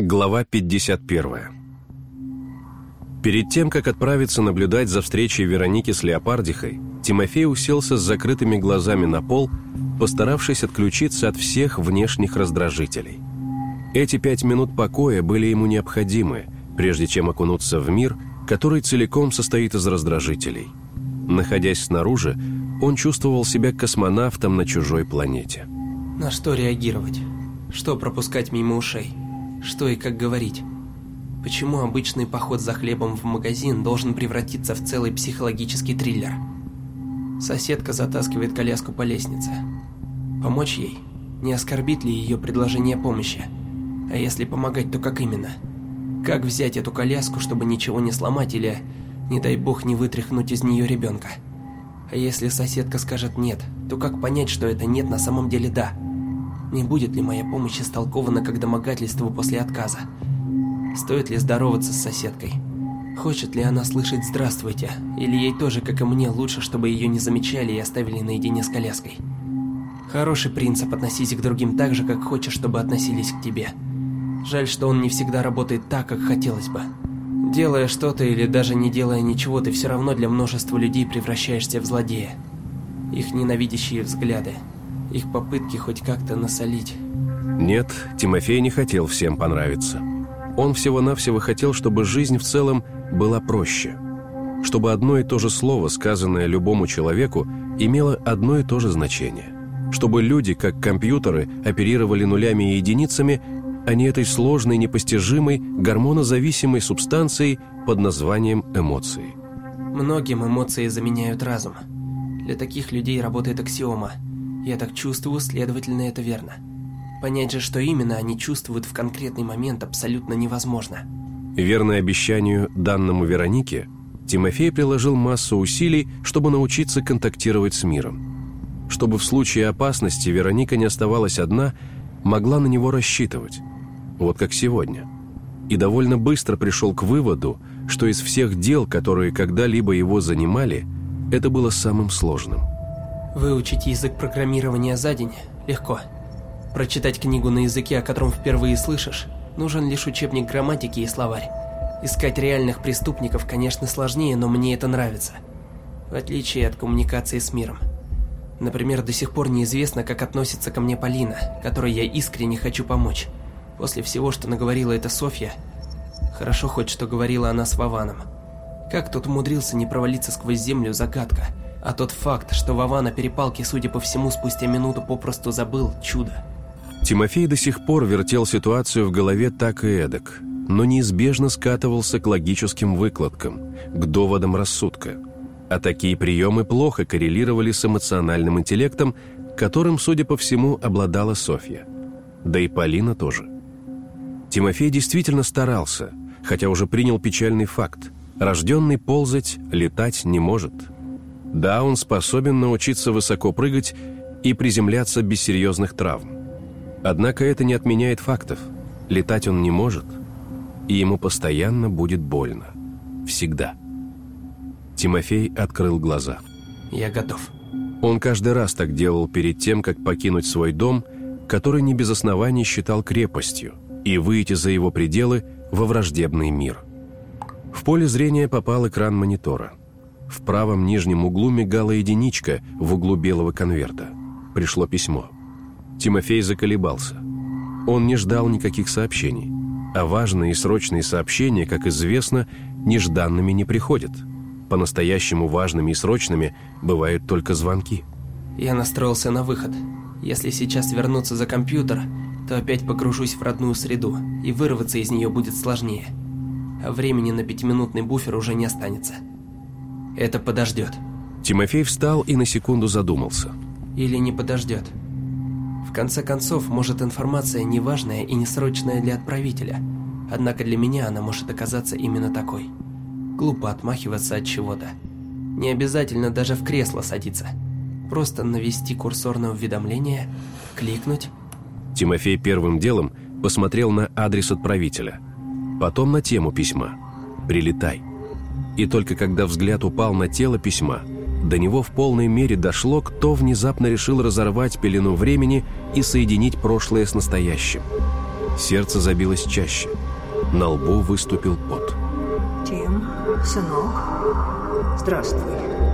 Глава 51. Перед тем, как отправиться наблюдать за встречей Вероники с Леопардихой, Тимофей уселся с закрытыми глазами на пол, постаравшись отключиться от всех внешних раздражителей. Эти пять минут покоя были ему необходимы, прежде чем окунуться в мир, который целиком состоит из раздражителей. Находясь снаружи, он чувствовал себя космонавтом на чужой планете. На что реагировать? Что пропускать мимо ушей? Что и как говорить? Почему обычный поход за хлебом в магазин должен превратиться в целый психологический триллер? Соседка затаскивает коляску по лестнице. Помочь ей? Не оскорбит ли ее предложение помощи? А если помогать, то как именно? Как взять эту коляску, чтобы ничего не сломать или, не дай бог, не вытряхнуть из нее ребенка? А если соседка скажет «нет», то как понять, что это «нет» на самом деле «да»? Не будет ли моя помощь истолкована как домогательство после отказа? Стоит ли здороваться с соседкой? Хочет ли она слышать «здравствуйте», или ей тоже, как и мне, лучше, чтобы ее не замечали и оставили наедине с коляской? Хороший принцип – относись к другим так же, как хочешь, чтобы относились к тебе. Жаль, что он не всегда работает так, как хотелось бы. Делая что-то или даже не делая ничего, ты все равно для множества людей превращаешься в злодея. Их ненавидящие взгляды – их попытки хоть как-то насолить. Нет, Тимофей не хотел всем понравиться. Он всего-навсего хотел, чтобы жизнь в целом была проще. Чтобы одно и то же слово, сказанное любому человеку, имело одно и то же значение. Чтобы люди, как компьютеры, оперировали нулями и единицами, а не этой сложной, непостижимой, гормонозависимой субстанцией под названием эмоции. Многим эмоции заменяют разум. Для таких людей работает аксиома – я так чувствую, следовательно, это верно. Понять же, что именно они чувствуют в конкретный момент, абсолютно невозможно. Верное обещанию, данному Веронике, Тимофей приложил массу усилий, чтобы научиться контактировать с миром. Чтобы в случае опасности Вероника не оставалась одна, могла на него рассчитывать. Вот как сегодня. И довольно быстро пришел к выводу, что из всех дел, которые когда-либо его занимали, это было самым сложным – Выучить язык программирования за день легко. Прочитать книгу на языке, о котором впервые слышишь, нужен лишь учебник грамматики и словарь. Искать реальных преступников, конечно, сложнее, но мне это нравится. В отличие от коммуникации с миром. Например, до сих пор неизвестно, как относится ко мне Полина, которой я искренне хочу помочь. После всего, что наговорила эта Софья, хорошо хоть что говорила она с Вованом. Как тот умудрился не провалиться сквозь землю, загадка. А тот факт, что Вова на перепалке, судя по всему, спустя минуту попросту забыл – чудо. Тимофей до сих пор вертел ситуацию в голове так и эдак, но неизбежно скатывался к логическим выкладкам, к доводам рассудка. А такие приемы плохо коррелировали с эмоциональным интеллектом, которым, судя по всему, обладала Софья. Да и Полина тоже. Тимофей действительно старался, хотя уже принял печальный факт. Рожденный ползать, летать не может – да, он способен научиться высоко прыгать и приземляться без серьезных травм. Однако это не отменяет фактов. Летать он не может, и ему постоянно будет больно. Всегда. Тимофей открыл глаза. «Я готов». Он каждый раз так делал перед тем, как покинуть свой дом, который не без оснований считал крепостью, и выйти за его пределы во враждебный мир. В поле зрения попал экран монитора. В правом нижнем углу мигала единичка в углу белого конверта. Пришло письмо. Тимофей заколебался. Он не ждал никаких сообщений. А важные и срочные сообщения, как известно, нежданными не приходят. По-настоящему важными и срочными бывают только звонки. Я настроился на выход. Если сейчас вернуться за компьютер, то опять погружусь в родную среду, и вырваться из нее будет сложнее. А времени на пятиминутный буфер уже не останется. Это подождет. Тимофей встал и на секунду задумался. Или не подождет. В конце концов, может информация неважная и несрочная для отправителя. Однако для меня она может оказаться именно такой. Глупо отмахиваться от чего-то. Не обязательно даже в кресло садиться. Просто навести курсор на уведомление, кликнуть. Тимофей первым делом посмотрел на адрес отправителя. Потом на тему письма. «Прилетай». И только когда взгляд упал на тело письма, до него в полной мере дошло, кто внезапно решил разорвать пелену времени и соединить прошлое с настоящим. Сердце забилось чаще. На лбу выступил пот. Тим, сынок, здравствуй.